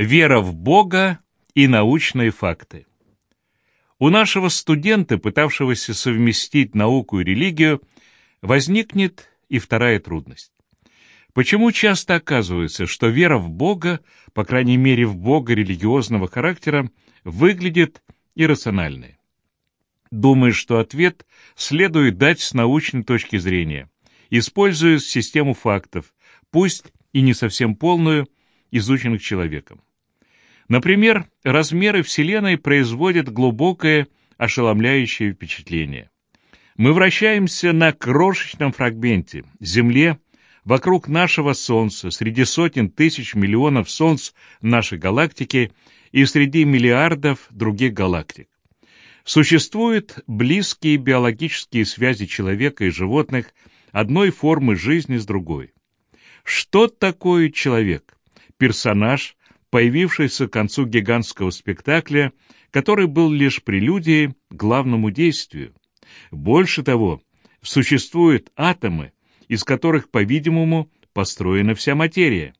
Вера в Бога и научные факты. У нашего студента, пытавшегося совместить науку и религию, возникнет и вторая трудность. Почему часто оказывается, что вера в Бога, по крайней мере в Бога религиозного характера, выглядит иррациональной? Думаю, что ответ следует дать с научной точки зрения, используя систему фактов, пусть и не совсем полную, изученных человеком. Например, размеры Вселенной производят глубокое, ошеломляющее впечатление. Мы вращаемся на крошечном фрагменте, Земле, вокруг нашего Солнца, среди сотен тысяч миллионов Солнц нашей галактики и среди миллиардов других галактик. Существуют близкие биологические связи человека и животных одной формы жизни с другой. Что такое человек? Персонаж, появившийся к концу гигантского спектакля, который был лишь прелюдией к главному действию. Больше того, существуют атомы, из которых, по-видимому, построена вся материя.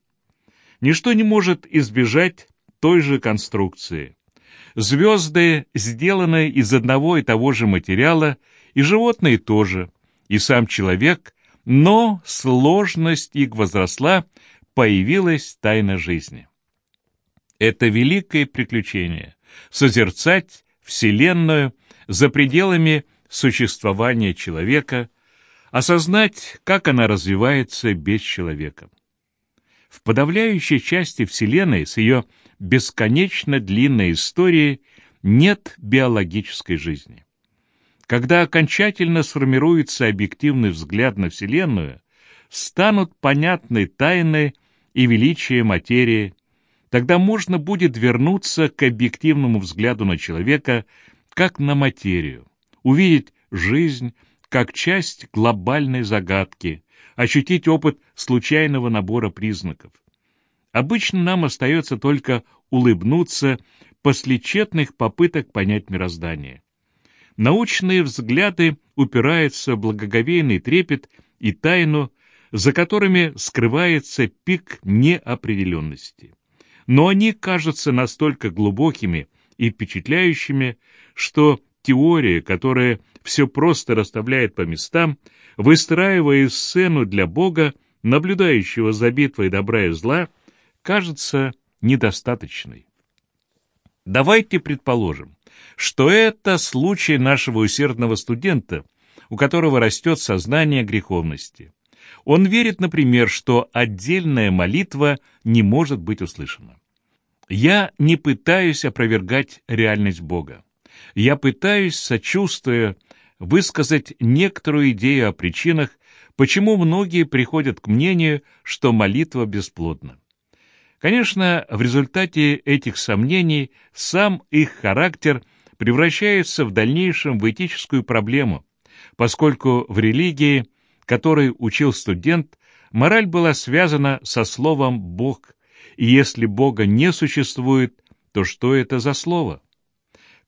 Ничто не может избежать той же конструкции. Звезды сделаны из одного и того же материала, и животные тоже, и сам человек, но сложность их возросла, появилась тайна жизни. Это великое приключение — созерцать Вселенную за пределами существования человека, осознать, как она развивается без человека. В подавляющей части Вселенной с ее бесконечно длинной историей нет биологической жизни. Когда окончательно сформируется объективный взгляд на Вселенную, станут понятны тайны и величие материи, Тогда можно будет вернуться к объективному взгляду на человека как на материю, увидеть жизнь как часть глобальной загадки, ощутить опыт случайного набора признаков. Обычно нам остается только улыбнуться после тщетных попыток понять мироздание. Научные взгляды упираются в благоговейный трепет и тайну, за которыми скрывается пик неопределенности но они кажутся настолько глубокими и впечатляющими, что теория, которая все просто расставляет по местам, выстраивая сцену для Бога, наблюдающего за битвой добра и зла, кажется недостаточной. Давайте предположим, что это случай нашего усердного студента, у которого растет сознание греховности. Он верит, например, что отдельная молитва не может быть услышана. Я не пытаюсь опровергать реальность Бога. Я пытаюсь, сочувствуя, высказать некоторую идею о причинах, почему многие приходят к мнению, что молитва бесплодна. Конечно, в результате этих сомнений сам их характер превращается в дальнейшем в этическую проблему, поскольку в религии – которой учил студент, мораль была связана со словом «Бог», и если Бога не существует, то что это за слово?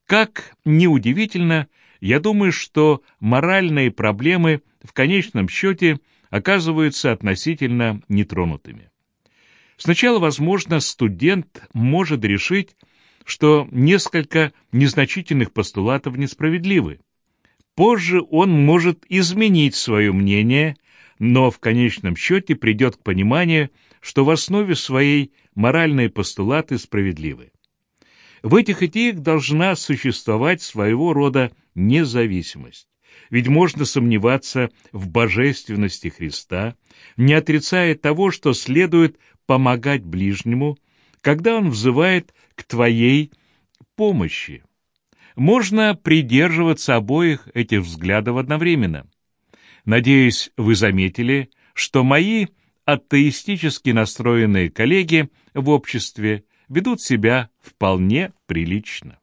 Как неудивительно, я думаю, что моральные проблемы в конечном счете оказываются относительно нетронутыми. Сначала, возможно, студент может решить, что несколько незначительных постулатов несправедливы. Позже он может изменить свое мнение, но в конечном счете придет к пониманию, что в основе своей моральные постулаты справедливы. В этих идеях должна существовать своего рода независимость. Ведь можно сомневаться в божественности Христа, не отрицая того, что следует помогать ближнему, когда он взывает к твоей помощи можно придерживаться обоих этих взглядов одновременно. Надеюсь, вы заметили, что мои атеистически настроенные коллеги в обществе ведут себя вполне прилично.